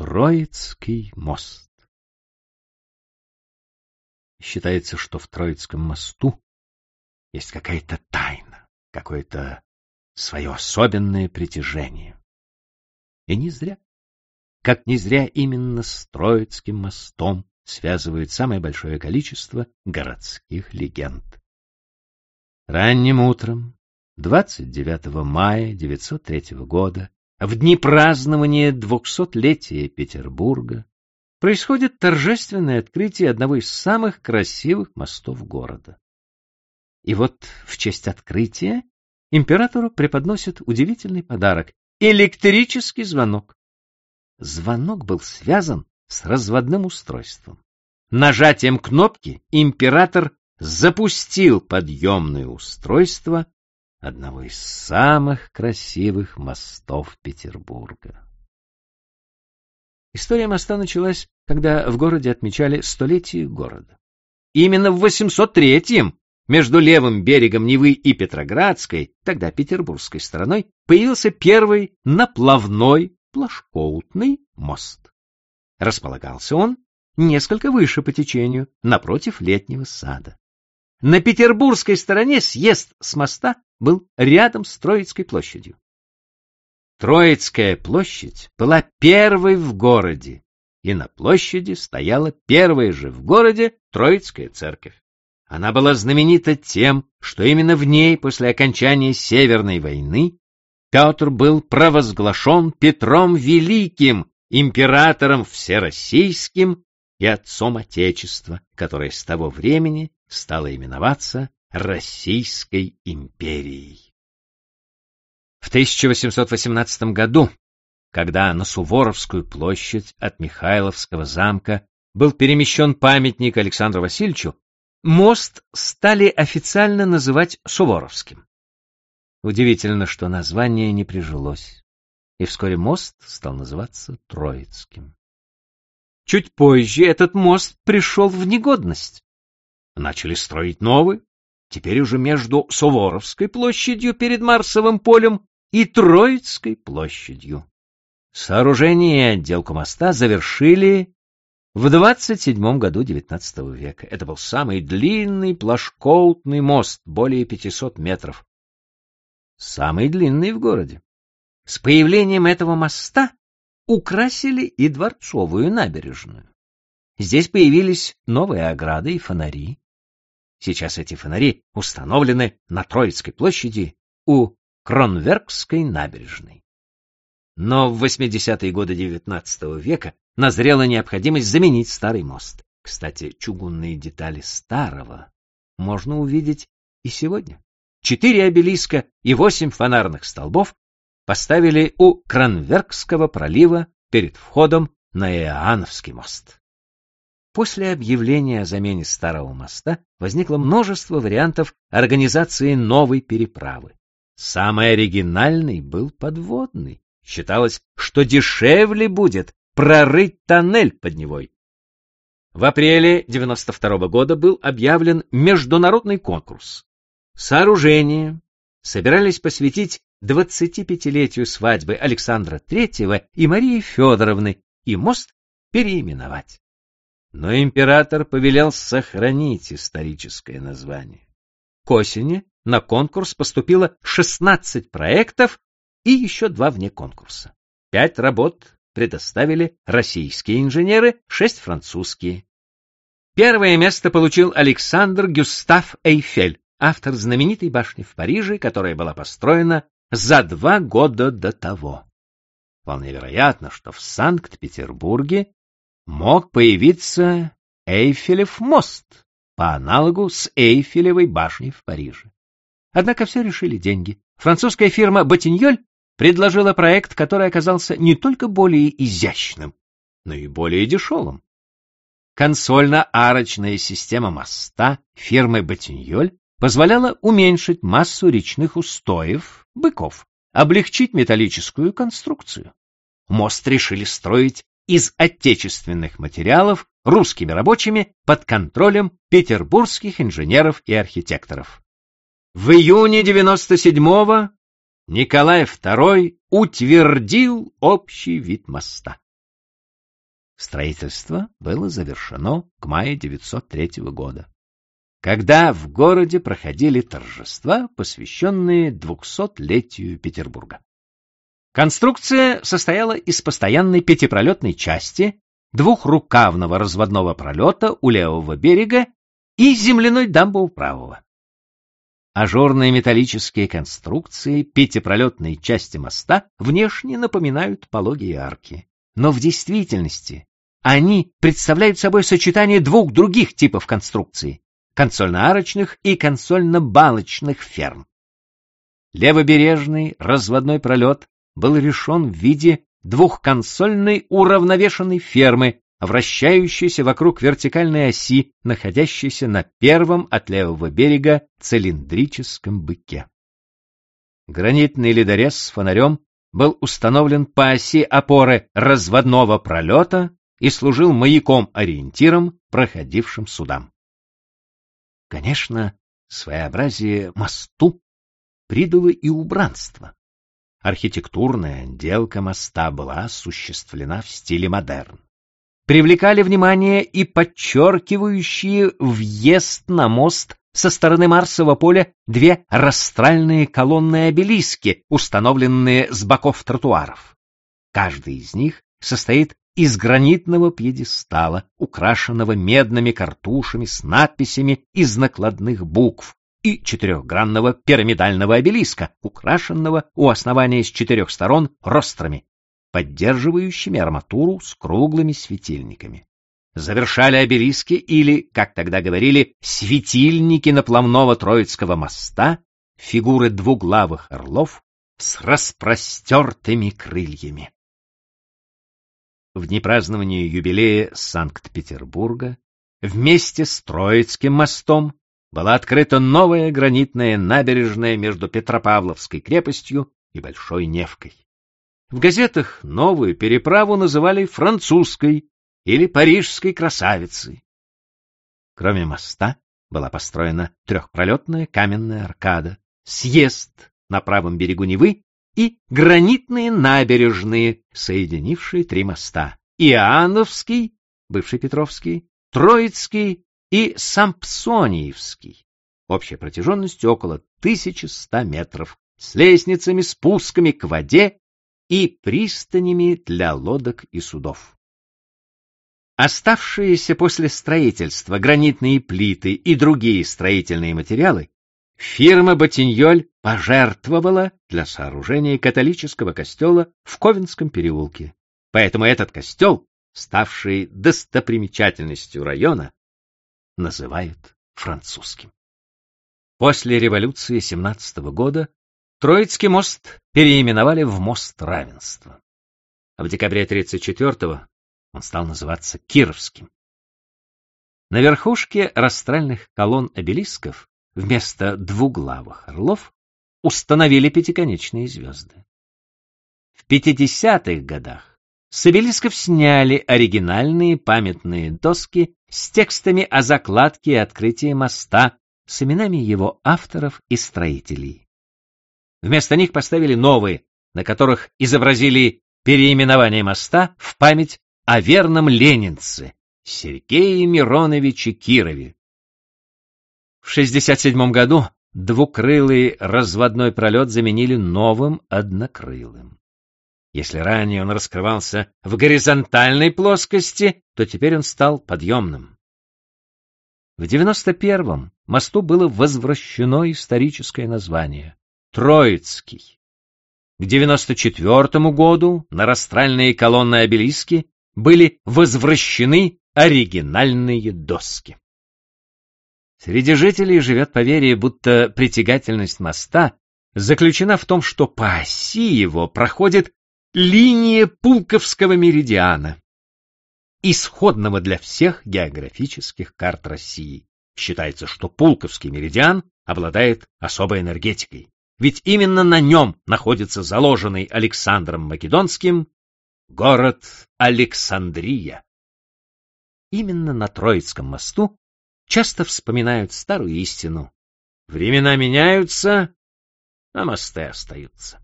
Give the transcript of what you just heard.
Троицкий мост. Считается, что в Троицком мосту есть какая-то тайна, какое-то свое особенное притяжение. И не зря. Как не зря именно с Троицким мостом связывают самое большое количество городских легенд. Ранним утром 29 мая 903 года, в дни празднования двухсотлетия Петербурга, происходит торжественное открытие одного из самых красивых мостов города. И вот в честь открытия императору преподносят удивительный подарок — электрический звонок. Звонок был связан с разводным устройством. Нажатием кнопки император запустил подъемное устройство одного из самых красивых мостов Петербурга. История моста началась, когда в городе отмечали столетие города. Именно в 803-м между левым берегом Невы и Петроградской, тогда петербургской стороной, появился первый наплавной плашкоутный мост. Располагался он несколько выше по течению, напротив летнего сада. На петербургской стороне съезд с моста был рядом с Троицкой площадью. Троицкая площадь была первой в городе, и на площади стояла первая же в городе Троицкая церковь. Она была знаменита тем, что именно в ней после окончания Северной войны Петр был провозглашен Петром Великим, императором всероссийским и отцом Отечества, которое с того времени стало именоваться Российской империей. В 1818 году, когда на Суворовскую площадь от Михайловского замка был перемещен памятник Александру Васильевичу, мост стали официально называть Суворовским. Удивительно, что название не прижилось, и вскоре мост стал называться Троицким. Чуть позже этот мост пришел в негодность. Начали строить новый, теперь уже между Суворовской площадью перед Марсовым полем и Троицкой площадью. Сооружение и отделку моста завершили в 27 году XIX века. Это был самый длинный плашкоутный мост, более 500 метров. Самый длинный в городе. С появлением этого моста украсили и Дворцовую набережную. Здесь появились новые ограды и фонари. Сейчас эти фонари установлены на Троицкой площади у Кронверкской набережной. Но в 80-е годы XIX века назрела необходимость заменить старый мост. Кстати, чугунные детали старого можно увидеть и сегодня. Четыре обелиска и восемь фонарных столбов поставили у Кранверкского пролива перед входом на Иоанновский мост. После объявления о замене старого моста возникло множество вариантов организации новой переправы. Самый оригинальный был подводный. Считалось, что дешевле будет прорыть тоннель под Невой. В апреле 92 -го года был объявлен международный конкурс. Сооружение собирались посвятить 25-летию свадьбы Александра III и Марии Федоровны и мост переименовать. Но император повелел сохранить историческое название. К осени на конкурс поступило 16 проектов и еще два вне конкурса. Пять работ предоставили российские инженеры, шесть французские. Первое место получил Александр Гюстав Эйфель, автор знаменитой башни в Париже, которая была построена за два года до того. Вполне вероятно, что в Санкт-Петербурге мог появиться Эйфелев мост по аналогу с Эйфелевой башней в Париже. Однако все решили деньги. Французская фирма «Ботиньоль» предложила проект, который оказался не только более изящным, но и более дешевым. Консольно-арочная система моста фирмы «Ботиньоль» позволяла уменьшить массу речных устоев, быков, облегчить металлическую конструкцию. Мост решили строить из отечественных материалов русскими рабочими под контролем петербургских инженеров и архитекторов. В июне 97-го Николай II утвердил общий вид моста. Строительство было завершено к маю 903 года, когда в городе проходили торжества, посвященные двухсотлетию Петербурга. Конструкция состояла из постоянной пятипролетной части, двухрукавного разводного пролета у левого берега и земляной дамбы у правого. Ажурные металлические конструкции пятипролетной части моста внешне напоминают пологие арки. Но в действительности они представляют собой сочетание двух других типов конструкций — консольно-арочных и консольно-балочных ферм. Левобережный разводной пролет был решен в виде двухконсольной уравновешенной фермы, вращающейся вокруг вертикальной оси, находящейся на первом от левого берега цилиндрическом быке. Гранитный ледорез с фонарем был установлен по оси опоры разводного пролета и служил маяком-ориентиром проходившим судам. Конечно, своеобразие мосту придало и убранство. Архитектурная отделка моста была осуществлена в стиле модерн. Привлекали внимание и подчеркивающие въезд на мост со стороны Марсового поля две растральные колонны обелиски, установленные с боков тротуаров. Каждый из них состоит из гранитного пьедестала, украшенного медными картушами с надписями из накладных букв, и четырехгранного пирамидального обелиска, украшенного у основания с четырех сторон рострами, поддерживающими арматуру с круглыми светильниками. Завершали обелиски или, как тогда говорили, светильники наплавного Троицкого моста фигуры двуглавых орлов с распростертыми крыльями. В дни празднования юбилея Санкт-Петербурга вместе с Троицким мостом была открыта новая гранитная набережная между Петропавловской крепостью и Большой Невкой. В газетах новую переправу называли французской или парижской красавицей. Кроме моста была построена трехпролетная каменная аркада, съезд на правом берегу Невы и гранитные набережные, соединившие три моста — Иоанновский, бывший Петровский, Троицкий и Сампсониевский, общей протяженностью около 1100 метров, с лестницами, спусками к воде и пристанями для лодок и судов. Оставшиеся после строительства гранитные плиты и другие строительные материалы фирма Ботиньоль пожертвовала для сооружения католического костела в Ковенском переулке. Поэтому этот костел, ставший достопримечательностью района, называют французским. После революции 17 года Троицкий мост переименовали в мост равенства. А в декабре 34-го он стал называться Кировским. На верхушке растральных колонн обелисков вместо двуглавых орлов установили пятиконечные звезды. В 50-х годах с обелисков сняли оригинальные памятные доски с текстами о закладке и открытии моста с именами его авторов и строителей. Вместо них поставили новые, на которых изобразили переименование моста в память о верном ленинце Сергее Мироновиче Кирове. В 67 году двукрылый разводной пролет заменили новым однокрылым. Если ранее он раскрывался в горизонтальной плоскости, то теперь он стал подъемным. В 91-м мосту было возвращено историческое название — Троицкий. К 94 году на растральные колонны обелиски были возвращены оригинальные доски. Среди жителей живет поверье, будто притягательность моста заключена в том, что по оси его проходит линия Пулковского меридиана, исходного для всех географических карт России. Считается, что Пулковский меридиан обладает особой энергетикой, ведь именно на нем находится заложенный Александром Македонским город Александрия. Именно на Троицком мосту часто вспоминают старую истину. Времена меняются, а мосты остаются.